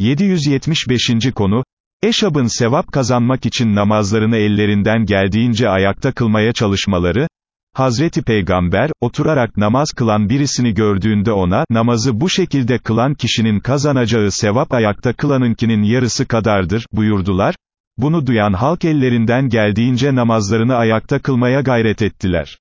775. konu, Eşab'ın sevap kazanmak için namazlarını ellerinden geldiğince ayakta kılmaya çalışmaları, Hazreti Peygamber, oturarak namaz kılan birisini gördüğünde ona, namazı bu şekilde kılan kişinin kazanacağı sevap ayakta kılanınkinin yarısı kadardır, buyurdular, bunu duyan halk ellerinden geldiğince namazlarını ayakta kılmaya gayret ettiler.